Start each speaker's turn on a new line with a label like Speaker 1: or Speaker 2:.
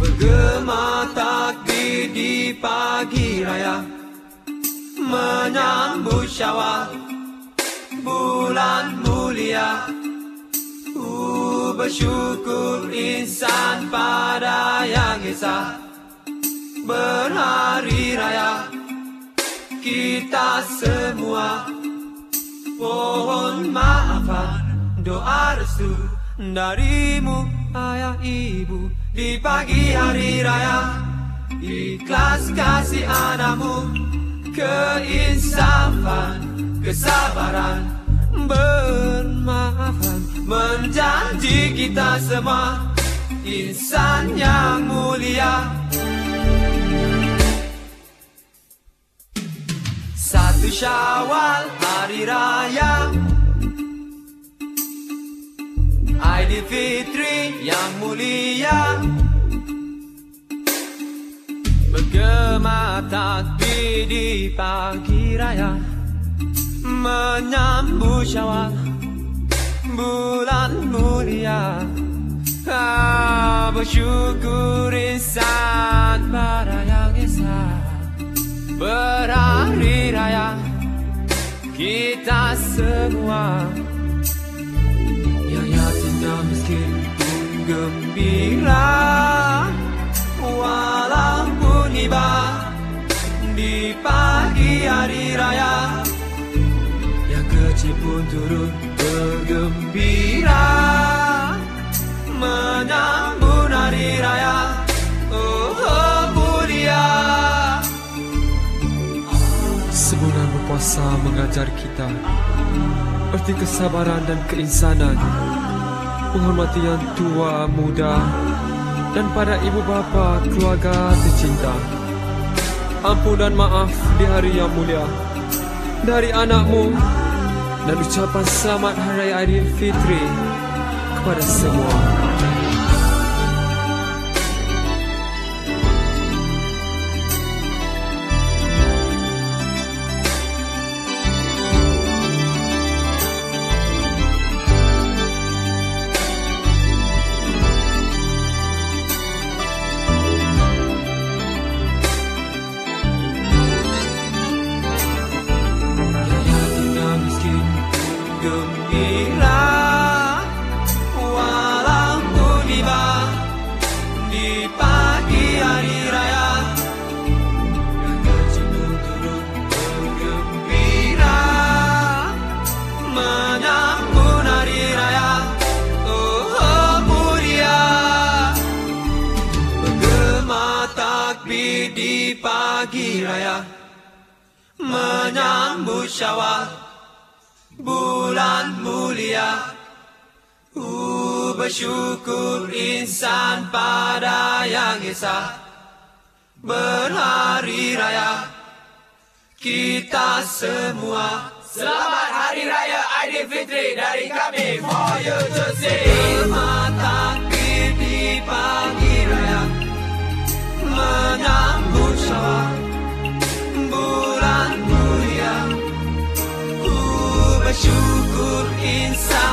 Speaker 1: Bergema takbir di pagi raya Menyambut syawal Bulan mulia. Ku bersyukur insan pada yang esa Berhari raya Berhari raya. Kita semua. Pohon maafan Doa restu darimu ayah ibu. Di pagi hari raya Ikhlas kasih anakmu. Keinsafan Kesabaran Bermaafan. Menjanji kita semua Insan yang mulia Satu syawal hari raya. Aidilfitri yang mulia. Bergema takbir di pagi raya. Menyambut syawal Bulan mulia. Ah, Bersyukur insan pada yang esa Kita semua. Yang miskin pun gembira. Walaupun iba di pagi hari raya Yang kecil pun turut bergembira
Speaker 2: Sebulan berpuasa mengajar kita Erti kesabaran dan keinsanan menghormati yang tua muda dan pada ibu bapa keluarga tercinta. Ampun dan maaf di hari yang mulia dari anakmu dan ucapan selamat Hari Aidilfitri kepada semua.
Speaker 1: Pagi raya Menyambut syawal Bulan mulia. Ku bersyukur insan pada yang esa Berhari raya. Kita semua
Speaker 3: Selamat Hari Raya Aidilfitri dari kami. For you to see
Speaker 1: takbir di pagi inside.